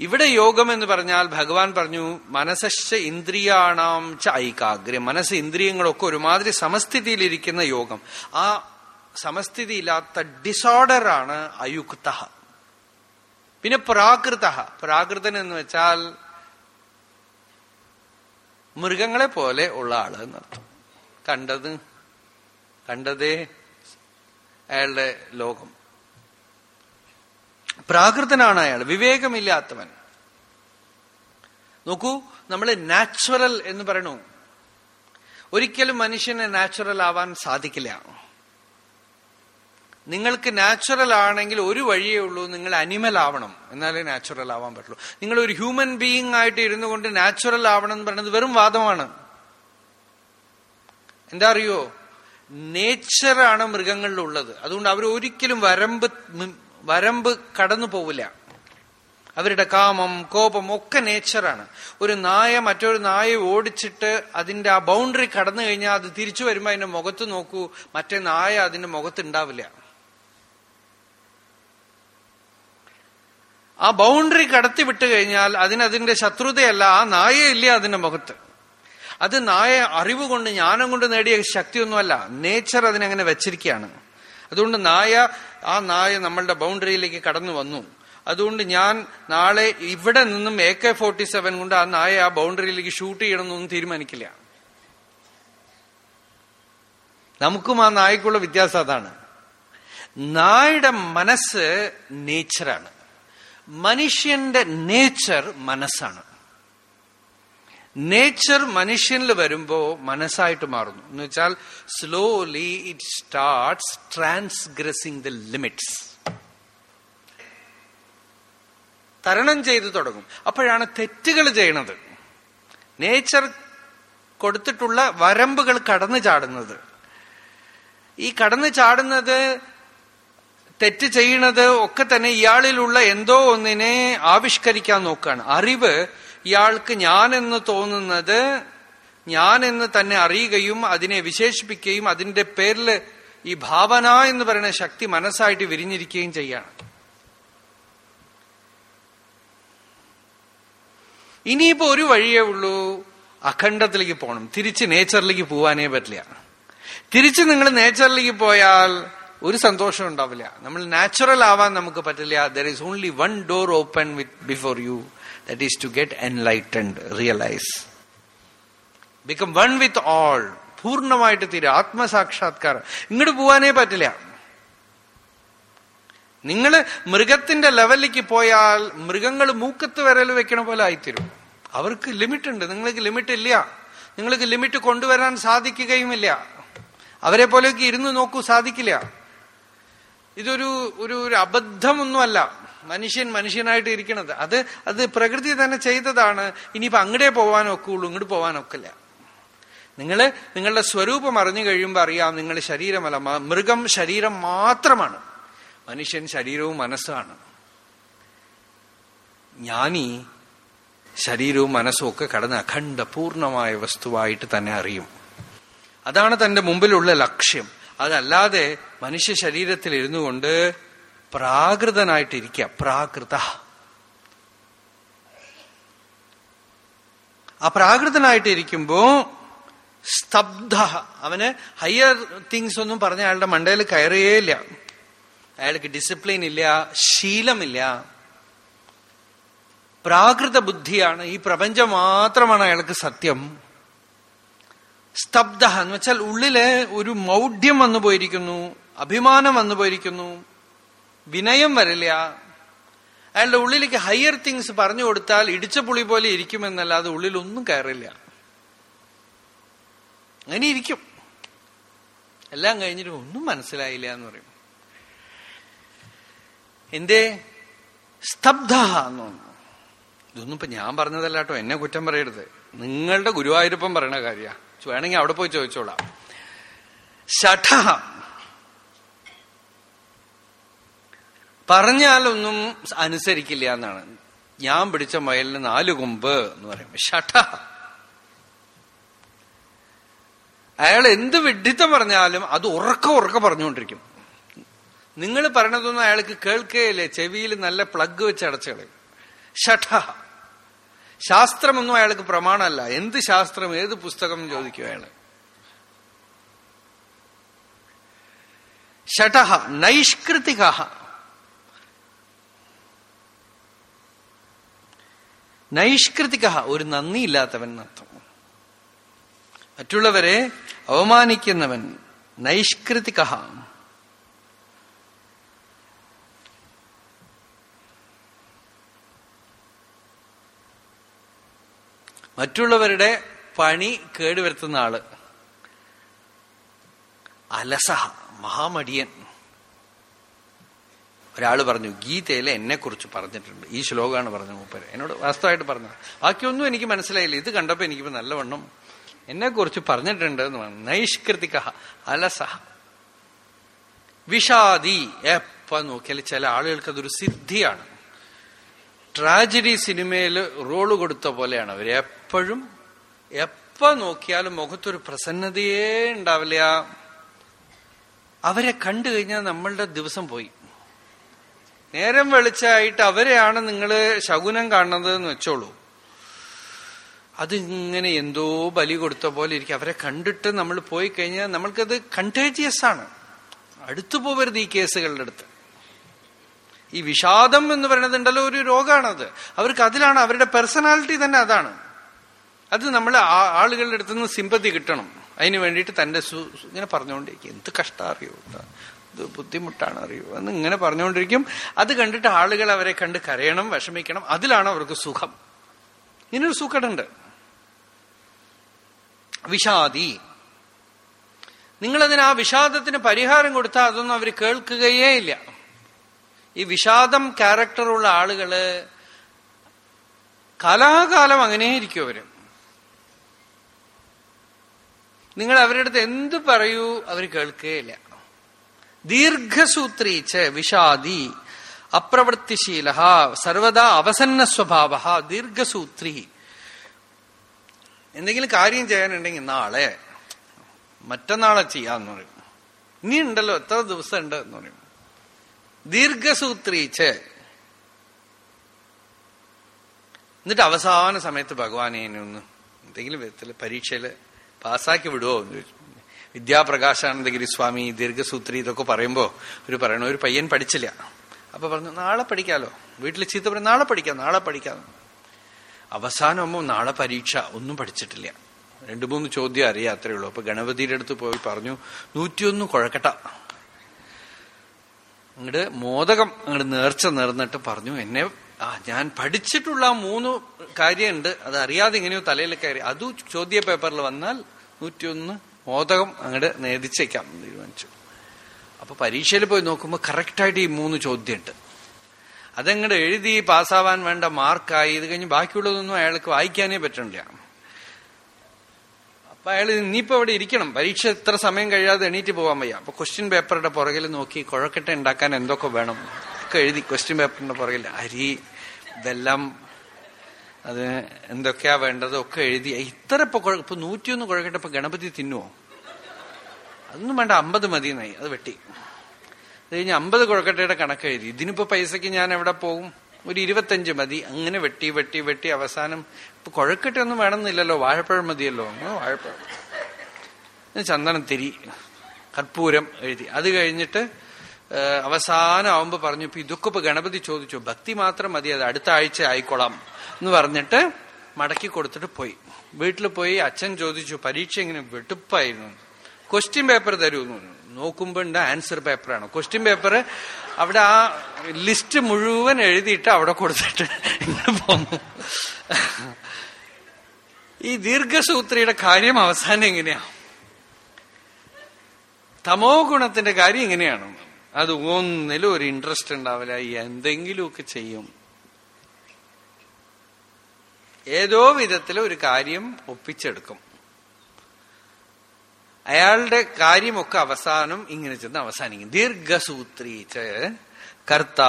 ഇവിടെ യോഗം എന്ന് പറഞ്ഞാൽ ഭഗവാൻ പറഞ്ഞു മനസ്സശ്ച ഇന്ദ്രിയാണാം ച ഐകാഗ്ര്യം. മനസ്സ് ഇന്ദ്രിയങ്ങളൊക്കെ ഒരുമാതിരി സമസ്ഥിതിയിലിരിക്കുന്ന യോഗം. ആ സമസ്ഥിതി സമസ്ഥിതിയില്ലാത്ത ഡിസോർഡറാണ് അയുക്ത പിന്നെ പ്രാകൃത പ്രാകൃതൻ എന്ന് വെച്ചാൽ മൃഗങ്ങളെ പോലെ ഉള്ള ആൾ എന്നർത്ഥം. കണ്ടത് കണ്ടതേ അയാളുടെ ലോകം. പ്രാകൃതനാണ് അയാൾ വിവേകമില്ലാത്തവൻ. നോക്കൂ നമ്മൾ നാച്ചുറൽ എന്ന് പറയണു. ഒരിക്കലും മനുഷ്യന് നാച്ചുറൽ ആവാൻ സാധിക്കില്ല. നിങ്ങൾക്ക് നാച്ചുറൽ ആണെങ്കിൽ ഒരു വഴിയേ ഉള്ളൂ നിങ്ങൾ അനിമൽ ആവണം എന്നാലേ നാച്ചുറൽ ആവാൻ പറ്റുള്ളൂ. നിങ്ങൾ ഒരു ഹ്യൂമൻ ബീയിങ് ആയിട്ട് ഇരുന്നു കൊണ്ട് നാച്ചുറൽ ആവണം എന്ന് പറയുന്നത് വെറും വാദമാണ്. എന്താ അറിയോ? നേച്ചറാണ് മൃഗങ്ങളിലുള്ളത്. അതുകൊണ്ട് അവർ ഒരിക്കലും വരമ്പ് വരമ്പ് കടന്നു പോവില്ല. അവരുടെ കാമം കോപം ഒക്കെ നേച്ചറാണ് ഒരു നായ മറ്റൊരു നായ ഓടിച്ചിട്ട് അതിന്റെ ആ ബൗണ്ടറി കടന്നു കഴിഞ്ഞാൽ അത് തിരിച്ചു വരുമ്പോൾ അതിന്റെ മുഖത്ത് നോക്കൂ മറ്റേ നായ അതിന്റെ മുഖത്ത് ഉണ്ടാവില്ല. ആ ബൗണ്ടറി കടത്തി വിട്ടു കഴിഞ്ഞാൽ അതിനതിന്റെ ശത്രുതയല്ല ആ നായയില്ല അതിന്റെ മുഖത്ത്. അത് നായ അറിവ് കൊണ്ട് ജ്ഞാനം കൊണ്ട് നേടിയ ശക്തിയൊന്നുമല്ല. നേച്ചർ അതിനങ്ങനെ വെച്ചിരിക്കുകയാണ് അതുകൊണ്ട് നായ ആ നായ നമ്മളുടെ ബൗണ്ടറിയിലേക്ക് കടന്നു വന്നു. അതുകൊണ്ട് ഞാൻ നാളെ ഇവിടെ നിന്നും എ കെ ഫോർട്ടി സെവൻ കൊണ്ട് ആ നായ ആ ബൗണ്ടറിയിലേക്ക് ഷൂട്ട് ചെയ്യണമെന്നൊന്നും തീരുമാനിക്കില്ല. നമുക്കും ആ നായ്ക്കുള്ള വ്യത്യാസം അതാണ്. നായുടെ മനസ്സ് നേച്ചറാണ് മനുഷ്യന്റെ നേച്ചർ മനസ്സാണ്. നേച്ചർ മനുഷ്യനിൽ വരുമ്പോ മനസ്സായിട്ട് മാറുന്നു. എന്ന് വെച്ചാൽ slowly it starts transgressing the limits തരണം ചെയ്തു തുടങ്ങും. അപ്പോഴാണ് തെറ്റുകൾ ചെയ്യണത്. നേച്ചർ കൊടുത്തിട്ടുള്ള വരമ്പുകൾ കടന്നു ചാടുന്നത്. ഈ കടന്നു ചാടുന്നത് തെറ്റ് ചെയ്യണത് ഒക്കെ തന്നെ ഇയാളിലുള്ള എന്തോ ഒന്നിനെ ആവിഷ്കരിക്കാൻ നോക്കുകയാണ്. അറിവ് ഇയാൾക്ക് ഞാൻ എന്ന് തോന്നുന്നത് ഞാൻ എന്ന് തന്നെ അറിയുകയും അതിനെ വിശേഷിപ്പിക്കുകയും അതിന്റെ പേരിൽ ഈ ഭാവന എന്ന് പറയുന്ന ശക്തി മനസ്സായിട്ട് വിരിഞ്ഞിരിക്കുകയും ചെയ്യാണ്. ഇനിയിപ്പോ ഒരു വഴിയേ ഉള്ളൂ. അഖണ്ഡത്തിലേക്ക് പോകണം. തിരിച്ച് നേച്ചറിലേക്ക് പോവാനേ പറ്റില്ല. തിരിച്ച് നിങ്ങൾ നേച്ചറിലേക്ക് പോയാൽ ഒരു സന്തോഷം ഉണ്ടാവില്ല. നമ്മൾ നാച്ചുറൽ ആവാൻ നമുക്ക് പറ്റില്ല. There is only one door open with before you that is to get enlightened, realize. Become one with all പൂർണമായിട്ട് തീരെ. ആത്മസാക്ഷാത്കാരം. ഇങ്ങോട്ട് പോവാനേ പറ്റില്ല. നിങ്ങൾ മൃഗത്തിന്റെ ലെവലിലേക്ക് പോയാൽ മൃഗങ്ങൾ മൂക്കത്ത് വിരൽ വെക്കണ പോലെ ആയിത്തീരും. അവർക്ക് ലിമിറ്റ് ഉണ്ട്. നിങ്ങൾക്ക് ലിമിറ്റ് ഇല്ല. നിങ്ങൾക്ക് ലിമിറ്റ് കൊണ്ടുവരാൻ സാധിക്കുകയുമില്ല. അവരെ പോലെയൊക്കെ ഇരുന്ന് നോക്കൂ സാധിക്കില്ല. ഇതൊരു ഒരു ഒരു അബദ്ധമൊന്നുമല്ല. മനുഷ്യൻ മനുഷ്യനായിട്ട് ഇരിക്കണത്. അത് അത് പ്രകൃതി തന്നെ ചെയ്തതാണ്. ഇനിയിപ്പോ അങ്ങടേ പോവാനൊക്കെയുള്ളൂ ഇങ്ങോട്ട് പോവാനൊക്കില്ല നിങ്ങൾ നിങ്ങളുടെ സ്വരൂപം അറിഞ്ഞു കഴിയുമ്പോൾ അറിയാം നിങ്ങൾ ശരീരമല്ല മൃഗം ശരീരം മാത്രമാണ്. മനുഷ്യൻ ശരീരവും മനസ്സാണ്. ജ്ഞാനി ശരീരവും മനസ്സും ഒക്കെ കടന്ന് അഖണ്ഡ പൂർണമായ വസ്തുവായിട്ട് തന്നെ അറിയും. അതാണ് തന്റെ മുമ്പിലുള്ള ലക്ഷ്യം. അതല്ലാതെ മനുഷ്യ ശരീരത്തിൽ ഇരുന്നു കൊണ്ട് പ്രാകൃതനായിട്ടിരിക്കുക. പ്രാകൃത. ആ പ്രാകൃതനായിട്ടിരിക്കുമ്പോ സ്തബ്ധ. അവന് ഹയർ തിങ്സ് ഒന്നും പറഞ്ഞ അയാളുടെ മണ്ടയിൽ കയറുകയില്ല അയാൾക്ക് ഡിസിപ്ലിൻ ഇല്ല ശീലമില്ല. പ്രാകൃത ബുദ്ധിയാണ്. ഈ പ്രപഞ്ചം മാത്രമാണ് അയാൾക്ക് സത്യം. സ്തബ്ധ എന്ന് വെച്ചാൽ ഉള്ളിൽ ഒരു മൗഢ്യം വന്നു പോയിരിക്കുന്നു അഭിമാനം വന്നു പോയിരിക്കുന്നു. വിനയം വരില്ല. അയാളുടെ ഉള്ളിലേക്ക് ഹയർ തിങ്സ് പറഞ്ഞു കൊടുത്താൽ ഇടിച്ച പുളി പോലെ ഇരിക്കുമെന്നല്ലാതെ ഉള്ളിലൊന്നും കയറില്ല. അങ്ങനെ ഇരിക്കും. എല്ലാം കഴിഞ്ഞിട്ട് ഒന്നും മനസ്സിലായില്ല എന്ന് പറയും. എന്തേ? സ്തബ്ധ എന്ന് ഇതൊന്നും ഇപ്പൊ ഞാൻ പറഞ്ഞതല്ല കേട്ടോ എന്നെ കുറ്റം പറയരുത്. നിങ്ങളുടെ ഗുരുവായൂരപ്പം പറയണ കാര്യ. വേണമെങ്കിൽ അവിടെ പോയി ചോദിച്ചോളാം. ഷഠ പറഞ്ഞാലൊന്നും അനുസരിക്കില്ല എന്നാണ്. ഞാൻ പിടിച്ച മയലിന് നാല് കൊമ്പ് എന്ന് പറയും ഷട്ട. അയാൾ എന്ത് വിഡിത്തം പറഞ്ഞാലും അത് ഉറക്ക ഉറക്ക പറഞ്ഞുകൊണ്ടിരിക്കും. നിങ്ങൾ പറയണതൊന്നും അയാൾക്ക് കേൾക്കുകയില്ലേ ചെവിയിൽ നല്ല പ്ലഗ് വെച്ച് അടച്ചുകളെ ഷഠ ശാസ്ത്രമൊന്നും അയാൾക്ക് പ്രമാണമല്ല. എന്ത് ശാസ്ത്രം ഏത് പുസ്തകം ചോദിക്കും അയാൾ ഷഠ നൈഷ്കൃതിക. നൈഷ്കൃതിക ഒരു നന്ദിയില്ലാത്തവൻ എന്നർത്ഥം മറ്റുള്ളവരെ അവമാനിക്കുന്നവൻ നൈഷ്കൃതിക മറ്റുള്ളവരുടെ പണി കേടുവരുത്തുന്ന ആൾ അലസഹ മഹാമടിയൻ. ഒരാൾ പറഞ്ഞു ഗീതയിൽ എന്നെ കുറിച്ച് പറഞ്ഞിട്ടുണ്ട്. ഈ ശ്ലോകമാണ് പറഞ്ഞത് മൂപ്പര്. എന്നോട് വാസ്തവമായിട്ട് പറഞ്ഞത്. ബാക്കിയൊന്നും എനിക്ക് മനസ്സിലായില്ല. ഇത് കണ്ടപ്പോൾ എനിക്കിപ്പോ നല്ലവണ്ണം എന്നെ കുറിച്ച് പറഞ്ഞിട്ടുണ്ട് എന്ന് പറഞ്ഞു. നൈഷ്കൃതിക അലസഹ വിഷാദി. എപ്പ നോക്കിയാൽ ചില ആളുകൾക്ക് അതൊരു സിദ്ധിയാണ്. ട്രാജഡി സിനിമയിൽ റോൾ കൊടുത്ത പോലെയാണ് അവർ എപ്പോഴും എപ്പ നോക്കിയാലും മുഖത്തൊരു പ്രസന്നതയേ ഉണ്ടാവില്ല. അവരെ കണ്ടു കഴിഞ്ഞാൽ നമ്മളുടെ ദിവസം പോയി. നേരം വെളിച്ചായിട്ട് അവരെയാണ് നിങ്ങൾ ശകുനം കാണുന്നത് എന്ന് വെച്ചോളൂ. അതിങ്ങനെ എന്തോ ബലി കൊടുത്ത പോലെ ഇരിക്കും. അവരെ കണ്ടിട്ട് നമ്മൾ പോയി കഴിഞ്ഞാൽ നമ്മൾക്കത് കണ്ടേജിയസ് ആണ്. അടുത്തു പോവരുത് ഈ കേസുകളുടെ അടുത്ത്. ഈ വിഷാദം എന്ന് പറയുന്നത് ഉണ്ടല്ലോ ഒരു രോഗമാണത് അവർക്ക് അതിലാണ് അവരുടെ പേഴ്സണാലിറ്റി തന്നെ അതാണ്. അത് നമ്മൾ ആളുകളുടെ അടുത്ത് നിന്ന് സിമ്പതി കിട്ടണം. അതിന് വേണ്ടിയിട്ട് തന്റെ ഇങ്ങനെ പറഞ്ഞുകൊണ്ടിരിക്കും എന്ത് കഷ്ടം അറിയോ ഇത് ബുദ്ധിമുട്ടാണ് അറിയൂ. എന്ന് ഇങ്ങനെ പറഞ്ഞുകൊണ്ടിരിക്കും. അത് കണ്ടിട്ട് ആളുകൾ അവരെ കണ്ട് കരയണം വിഷമിക്കണം. അതിലാണ് അവർക്ക് സുഖം. ഇങ്ങനൊരു സുഖടുണ്ട് വിഷാദി. നിങ്ങളതിന് ആ വിഷാദത്തിന് പരിഹാരം കൊടുത്താൽ അതൊന്നും അവർ കേൾക്കുകയേ ഇല്ല. ഈ വിഷാദം ക്യാരക്ടറുള്ള ആളുകൾ കാലാകാലം അങ്ങനെ ഇരിക്കും അവർ. നിങ്ങൾ അവരുടെ അടുത്ത് എന്ത് പറയൂ അവർ കേൾക്കുകയില്ല. ദീർഘസൂത്രീച്ച് വിഷാദി അപ്രവൃത്തിശീല സർവദാ അവസന്ന സ്വഭാവ ദീർഘസൂത്രി. എന്തെങ്കിലും കാര്യം ചെയ്യാനുണ്ടെങ്കിൽ നാളെ മറ്റന്നാളെ ചെയ്യാന്ന് പറയും. നീ ഉണ്ടല്ലോ എത്ര ദിവസം ഉണ്ട് എന്ന് പറയും. ദീർഘസൂത്രീച്ച്. എന്നിട്ട് അവസാന സമയത്ത് ഭഗവാനെ ഒന്ന് എന്തെങ്കിലും വിധത്തിൽ പരീക്ഷയിൽ പാസ്സാക്കി വിടുവോ എന്ന് ചോദിച്ചു. വിദ്യാപ്രകാശാനന്ദഗിരി സ്വാമി ദീർഘസൂത്രി ഇതൊക്കെ പറയുമ്പോൾ ഒരു പറയണ ഒരു പയ്യൻ പഠിച്ചില്ല. അപ്പൊ പറഞ്ഞു നാളെ പഠിക്കാലോ? വീട്ടിൽ ചീത്ത പറയും നാളെ പഠിക്കാം നാളെ പഠിക്കാം. അവസാനമാകുമ്പോൾ നാളെ പരീക്ഷ ഒന്നും പഠിച്ചിട്ടില്ല. രണ്ടു മൂന്ന് ചോദ്യം അറിയാം അത്രേ ഉള്ളൂ. അപ്പൊ ഗണപതിയുടെ അടുത്ത് പോയി പറഞ്ഞു നൂറ്റിയൊന്ന് കുഴക്കട്ട. അങ്ങോട്ട് മോദകം അങ്ങോട്ട് നേർച്ച നേർന്നിട്ട് പറഞ്ഞു എന്നെ ആ ഞാൻ പഠിച്ചിട്ടുള്ള മൂന്ന് കാര്യമുണ്ട് അത് അറിയാതെ ഇങ്ങനെയോ തലയിൽ കയറി. അത് ചോദ്യ പേപ്പറിൽ വന്നാൽ നൂറ്റിയൊന്ന് മോദകം അങ്ങോട്ട് നേതിച്ചേക്കാം എന്ന് തീരുമാനിച്ചു. അപ്പൊ പരീക്ഷയിൽ പോയി നോക്കുമ്പോൾ കറക്റ്റായിട്ട് ഈ മൂന്ന് ചോദ്യമുണ്ട്. അതങ്ങോട്ട് എഴുതി പാസ്സാവാൻ വേണ്ട മാർക്കായി. ഇത് കഴിഞ്ഞ് ബാക്കിയുള്ളതൊന്നും അയാൾക്ക് വായിക്കാനേ പറ്റണില്ല. അപ്പൊ അയാൾ ഇനിയിപ്പോ അവിടെ ഇരിക്കണം. പരീക്ഷ എത്ര സമയം കഴിയാതെ എണീറ്റ് പോകാൻ വയ്യ. അപ്പൊ ക്വസ്റ്റ്യൻ പേപ്പറുടെ പുറകിൽ നോക്കി കുഴക്കട്ട ഉണ്ടാക്കാൻ എന്തൊക്കെ വേണം? ഒക്കെ എഴുതി ക്വസ്റ്റ്യൻ പേപ്പറിന്റെ പുറകിൽ. അരി വെല്ലം അത് എന്തൊക്കെയാ വേണ്ടത് ഒക്കെ എഴുതി. ഇത്ര ഇപ്പൊ ഇപ്പൊ നൂറ്റിയൊന്ന് കുഴക്കട്ടെ ഇപ്പൊ ഗണപതി തിന്നുവോ? അതൊന്നും വേണ്ട അമ്പത് മതി എന്നായി അത് വെട്ടി. അത് കഴിഞ്ഞ് അമ്പത് കുഴക്കട്ടയുടെ കണക്ക് എഴുതി. ഇതിനിപ്പോ പൈസക്ക് ഞാൻ എവിടെ പോകും ഒരു ഇരുപത്തഞ്ച് മതി. അങ്ങനെ വെട്ടി വെട്ടി വെട്ടി അവസാനം ഇപ്പൊ കുഴക്കട്ടൊന്നും വേണമെന്നില്ലല്ലോ. വാഴപ്പഴം മതിയല്ലോ. വാഴപ്പഴം. ചന്ദനത്തിരി കർപ്പൂരം എഴുതി. അത് കഴിഞ്ഞിട്ട് അവസാനം പറഞ്ഞു ഇപ്പൊ ഇതൊക്കെ ഇപ്പൊ ഗണപതി ചോദിച്ചു ഭക്തി മാത്രം മതി അത് അടുത്ത ആഴ്ച ആയിക്കൊള്ളാം എന്ന് പറഞ്ഞിട്ട് മടക്കി കൊടുത്തിട്ട് പോയി. വീട്ടിൽ പോയി അച്ഛൻ ചോദിച്ചു പരീക്ഷ എങ്ങനെ? വെട്ടുപ്പായിരുന്നു. ക്വസ്റ്റ്യൻ പേപ്പർ തരൂ. നോക്കുമ്പോ ഉണ്ട് ആൻസർ പേപ്പറാണ് ക്വസ്റ്റ്യൻ പേപ്പർ അവിടെ ആ ലിസ്റ്റ് മുഴുവൻ എഴുതിയിട്ട് അവിടെ കൊടുത്തിട്ട് പോന്നു. ഈ ദീർഘസൂത്രിയുടെ കാര്യം അവസാനം എങ്ങനെയാ? തമോ ഗുണത്തിന്റെ കാര്യം ഇങ്ങനെയാണ്. അത് ഒന്നിലും ഒരു ഇൻട്രസ്റ്റ് ഉണ്ടാവില്ല. എന്തെങ്കിലുമൊക്കെ ചെയ്യും. ഏതോ വിധത്തിൽ ഒരു കാര്യം ഒപ്പിച്ചെടുക്കും. അയാളുടെ കാര്യമൊക്കെ അവസാനം ഇങ്ങനെ ചെന്ന് അവസാനിക്കും. ദീർഘസൂത്രീച്ച് കർത്ത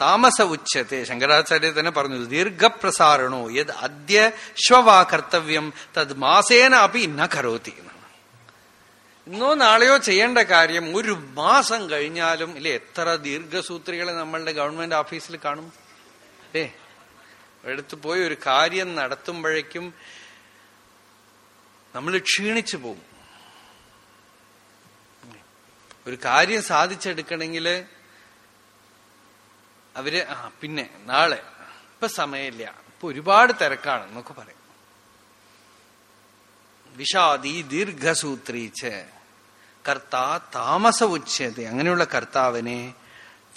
താമസ ഉച്ചത്തെ ശങ്കരാചാര്യ തന്നെ പറഞ്ഞു. ദീർഘപ്രസാരണോ യത് അദ്യ ശ്വവാ കർത്തവ്യം തത് മാസേന അപ്പി ഇന്ന കരോത്തി ഇന്നോ നാളെയോ ചെയ്യേണ്ട കാര്യം ഒരു മാസം കഴിഞ്ഞാലും ഇല്ലേ എത്ര ദീർഘസൂത്രികളെ നമ്മളുടെ ഗവൺമെന്റ് ഓഫീസിൽ കാണും? ഏ എടുത്തു പോയി ഒരു കാര്യം നടത്തുമ്പോഴേക്കും നമ്മൾ ക്ഷീണിച്ചു പോകും. ഒരു കാര്യം സാധിച്ചെടുക്കണമെങ്കിൽ അവർ ആ പിന്നെ നാളെ ഇപ്പൊ സമയമില്ല ഇപ്പൊ ഒരുപാട് തിരക്കാണ് എന്നൊക്കെ പറയും. വിഷാദി ദീർഘസൂത്രീച്ച്. കർത്താ താമസ ഉച്ചത് അങ്ങനെയുള്ള കർത്താവിനെ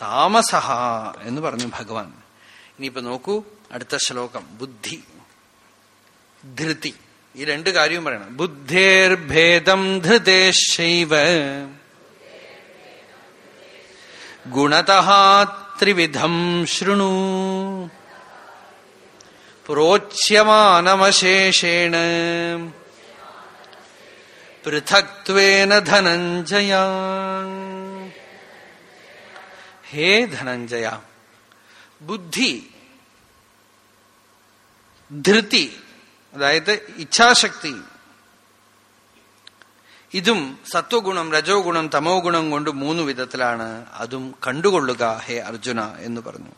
താമസഹ എന്ന് പറഞ്ഞു ഭഗവാൻ. ഇനിയിപ്പോ നോക്കൂ അടുത്ത ശ്ലോകം. ബുദ്ധി. ധൃതി. ഈ രണ്ട് കാര്യവും പറയണം. ബുദ്ധേർഭേദം ധൃതേശൈവ ഗുണത ത്രിവിധം ശൃണു. പ്രോച്യമാനമശേഷേണ. പൃഥക്വേന ധനഞ്ജയ ഹേ ധനഞ്ജയ ബുദ്ധി ധൃതി അതായത് ഇച്ഛാശക്തി ഇതും സത്വഗുണം രജോ ഗുണം തമോ ഗുണം കൊണ്ട് മൂന്ന് വിധത്തിലാണ് അതും കണ്ടുകൊള്ളുക ഹേ അർജുന എന്ന് പറഞ്ഞു.